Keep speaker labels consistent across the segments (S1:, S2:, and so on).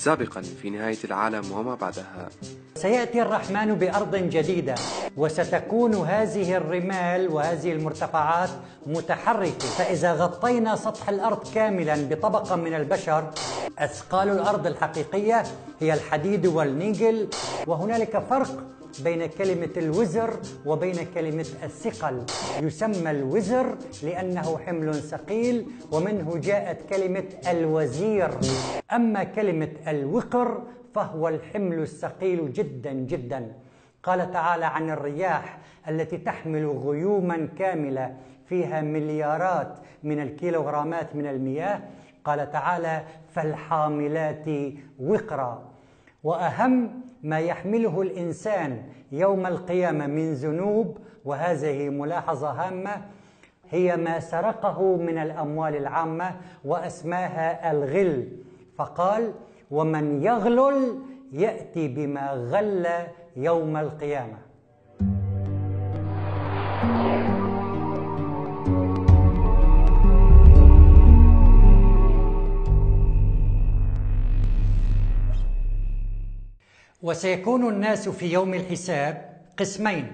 S1: سابقا في نهاية العالم وما بعدها سيأتي الرحمن بأرض جديدة وستكون هذه الرمال وهذه المرتفعات متحركة فإذا غطينا سطح الأرض كاملا بطبقة من البشر أثقال الأرض الحقيقية هي الحديد والنيجل وهنالك فرق بين كلمة الوزر وبين كلمة الثقل يسمى الوزر لأنه حمل ثقيل ومنه جاءت كلمة الوزير أما كلمة الوقر فهو الحمل الثقيل جدا جدا قال تعالى عن الرياح التي تحمل غيوما كاملة فيها مليارات من الكيلوغرامات من المياه قال تعالى فالحاملات وقرا واهم ما يحمله الانسان يوم القيامه من ذنوب وهذه ملاحظه هامه هي ما سرقه من الاموال العامه واسماها الغل فقال ومن يغلل ياتي بما غل يوم القيامه وسيكون الناس في يوم الحساب قسمين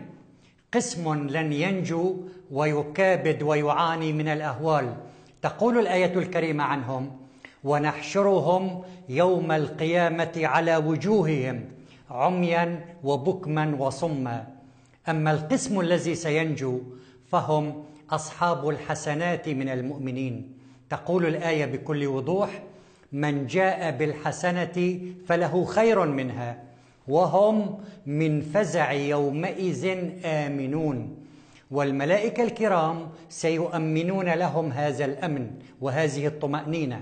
S1: قسم لن ينجو ويكابد ويعاني من الاهوال تقول الايه الكريمه عنهم ونحشرهم يوم القيامه على وجوههم عميا وبكما وصما اما القسم الذي سينجو فهم اصحاب الحسنات من المؤمنين تقول الايه بكل وضوح من جاء بالحسنه فله خير منها وهم من فزع يومئذ امنون والملائكه الكرام سيؤمنون لهم هذا الامن وهذه الطمانينه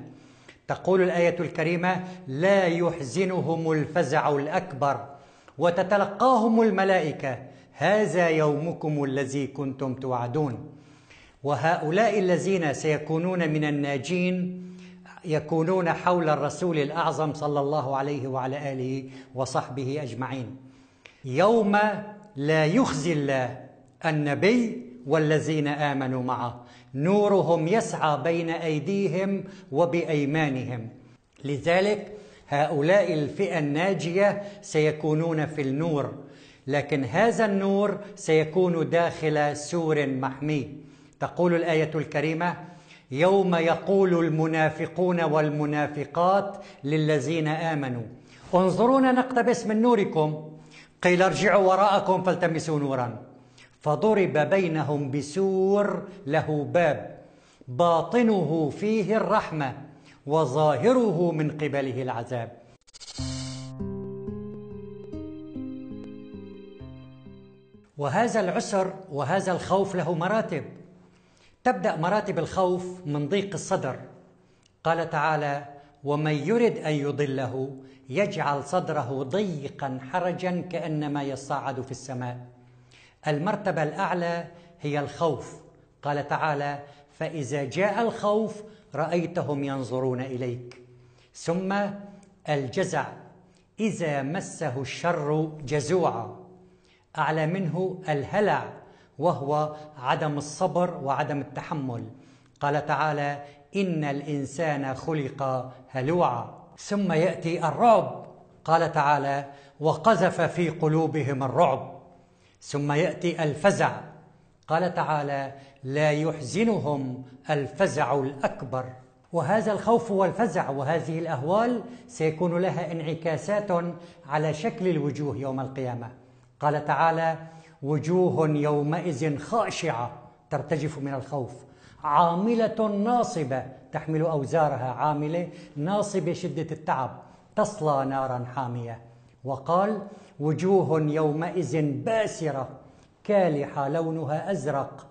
S1: تقول الايه الكريمه لا يحزنهم الفزع الاكبر وتتلقاهم الملائكه هذا يومكم الذي كنتم توعدون وهؤلاء الذين سيكونون من الناجين يكونون حول الرسول الاعظم صلى الله عليه وعلى اله وصحبه اجمعين يوم لا يخزي الله النبي والذين امنوا معه نورهم يسعى بين ايديهم وبايمانهم لذلك هؤلاء الفئه الناجيه سيكونون في النور لكن هذا النور سيكون داخل سور محمي تقول الايه الكريمه يوم يقول المنافقون والمنافقات للذين امنوا انظرونا نقتبس من نوركم قيل ارجعوا وراءكم فالتمسوا نورا فضرب بينهم بسور له باب باطنه فيه الرحمه وظاهره من قبله العذاب وهذا العسر وهذا الخوف له مراتب تبدا مراتب الخوف من ضيق الصدر قال تعالى ومن يرد ان يضله يجعل صدره ضيقا حرجا كانما يصعد في السماء المرتبه الاعلى هي الخوف قال تعالى فاذا جاء الخوف رايتهم ينظرون اليك ثم الجزع اذا مسه الشر جزوعا اعلى منه الهلع وهو عدم الصبر وعدم التحمل قال تعالى ان الانسان خلق هلوعا ثم ياتي الرعب قال تعالى وقذف في قلوبهم الرعب ثم ياتي الفزع قال تعالى لا يحزنهم الفزع الاكبر وهذا الخوف والفزع وهذه الاهوال سيكون لها انعكاسات على شكل الوجوه يوم القيامه قال تعالى وجوه يومئذ خاشعة ترتجف من الخوف عاملة ناصبة تحمل أوزارها عاملة ناصبة شدة التعب تصلى نارا حامية وقال وجوه يومئذ باسرة كالحة لونها أزرق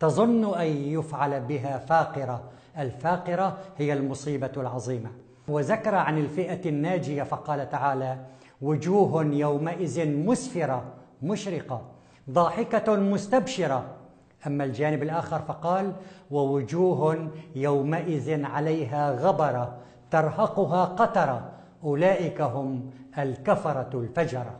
S1: تظن أن يفعل بها فاقرة الفاقرة هي المصيبة العظيمة وذكر عن الفئة الناجية فقال تعالى وجوه يومئذ مسفرة مشرقة ضاحكة مستبشرة أما الجانب الآخر فقال ووجوه يومئذ عليها غبرة ترهقها قترة أولئك هم الكفرة الفجرة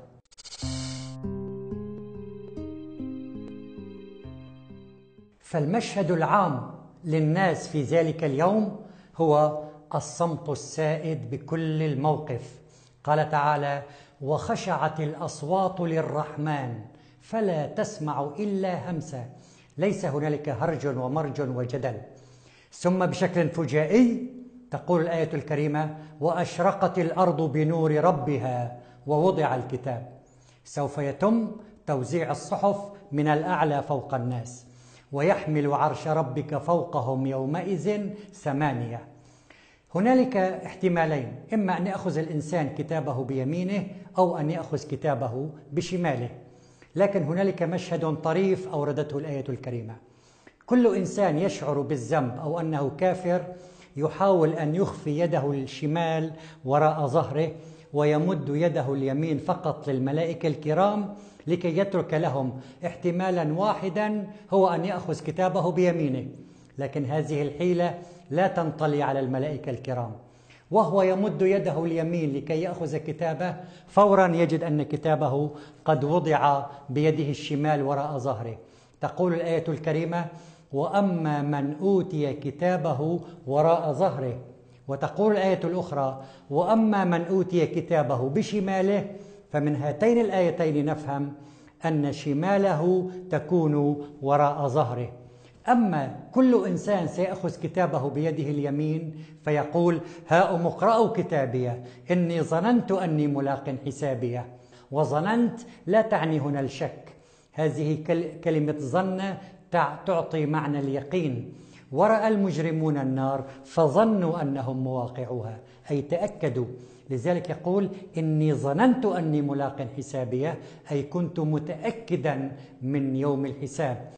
S1: فالمشهد العام للناس في ذلك اليوم هو الصمت السائد بكل الموقف قال تعالى وخشعت الأصوات للرحمن فلا تسمع إلا همسا ليس هنالك هرج ومرج وجدل ثم بشكل فجائي تقول الآية الكريمة وأشرقت الأرض بنور ربها ووضع الكتاب سوف يتم توزيع الصحف من الأعلى فوق الناس ويحمل عرش ربك فوقهم يومئذ ثمانية هنالك احتمالين إما أن يأخذ الإنسان كتابه بيمينه أو أن يأخذ كتابه بشماله لكن هنالك مشهد طريف اوردته الايه الكريمه كل انسان يشعر بالذنب او انه كافر يحاول ان يخفي يده الشمال وراء ظهره ويمد يده اليمين فقط للملائكه الكرام لكي يترك لهم احتمالا واحدا هو ان ياخذ كتابه بيمينه لكن هذه الحيله لا تنطلي على الملائكه الكرام وهو يمد يده اليمين لكي ياخذ كتابه فورا يجد ان كتابه قد وضع بيده الشمال وراء ظهره تقول الايه الكريمه واما من اوتي كتابه وراء ظهره وتقول الايه الاخرى واما من اوتي كتابه بشماله فمن هاتين الايتين نفهم ان شماله تكون وراء ظهره أما كل إنسان سيأخذ كتابه بيده اليمين فيقول هاؤم اقرأوا كتابي إني ظننت أني ملاق حسابي وظننت لا تعني هنا الشك هذه كلمة ظن تعطي معنى اليقين ورأى المجرمون النار فظنوا أنهم مواقعها أي تأكدوا لذلك يقول إني ظننت أني ملاق حسابية أي كنت متأكدا من يوم الحساب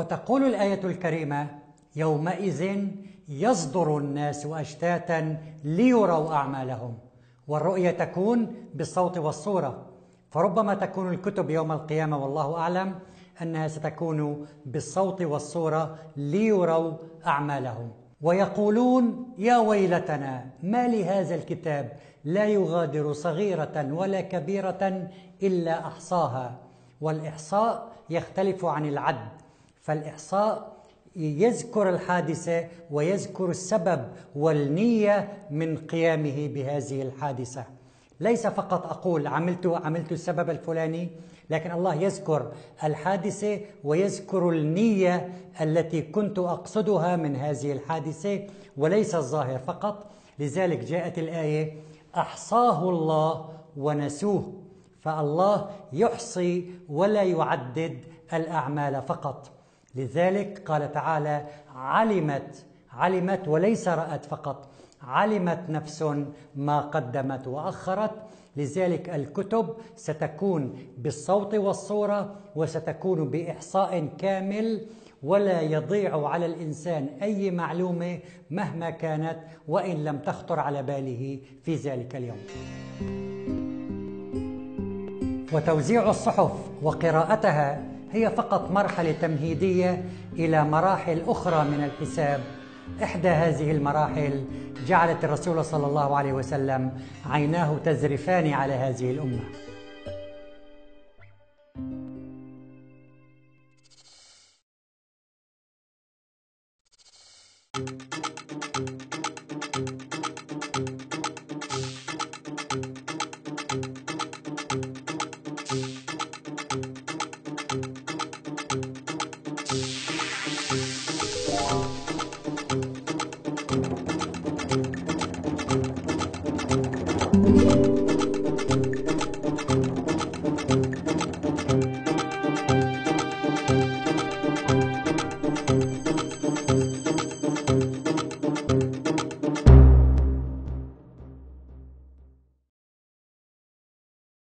S1: وتقول الآية الكريمة يومئذ يصدر الناس أشتاتا ليروا أعمالهم والرؤية تكون بالصوت والصورة فربما تكون الكتب يوم القيامة والله أعلم أنها ستكون بالصوت والصورة ليروا أعمالهم ويقولون يا ويلتنا ما لهذا الكتاب لا يغادر صغيرة ولا كبيرة إلا أحصاها والإحصاء يختلف عن العد فالإحصاء يذكر الحادثة ويذكر السبب والنية من قيامه بهذه الحادثة ليس فقط أقول عملت عملت السبب الفلاني لكن الله يذكر الحادثة ويذكر النية التي كنت أقصدها من هذه الحادثة وليس الظاهر فقط لذلك جاءت الآية أحصاه الله ونسوه فالله يحصي ولا يعدد الأعمال فقط لذلك قال تعالى علمت علمت وليس رأت فقط علمت نفس ما قدمت وأخرت لذلك الكتب ستكون بالصوت والصورة وستكون بإحصاء كامل ولا يضيع على الإنسان أي معلومة مهما كانت وإن لم تخطر على باله في ذلك اليوم. وتوزيع الصحف وقراءتها هي فقط مرحلة تمهيدية إلى مراحل أخرى من الحساب إحدى هذه المراحل جعلت الرسول صلى الله عليه وسلم عيناه تزرفان على هذه الأمة